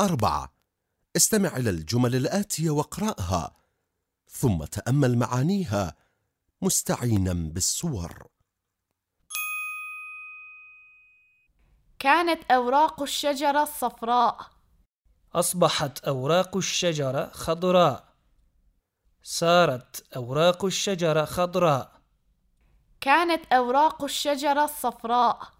أربعة. استمع إلى الجمل الآتية واقرأها ثم تأمل معانيها مستعينا بالصور. كانت أوراق الشجرة صفراء. أصبحت أوراق الشجرة خضراء. صارت أوراق الشجرة خضراء. كانت أوراق الشجرة صفراء.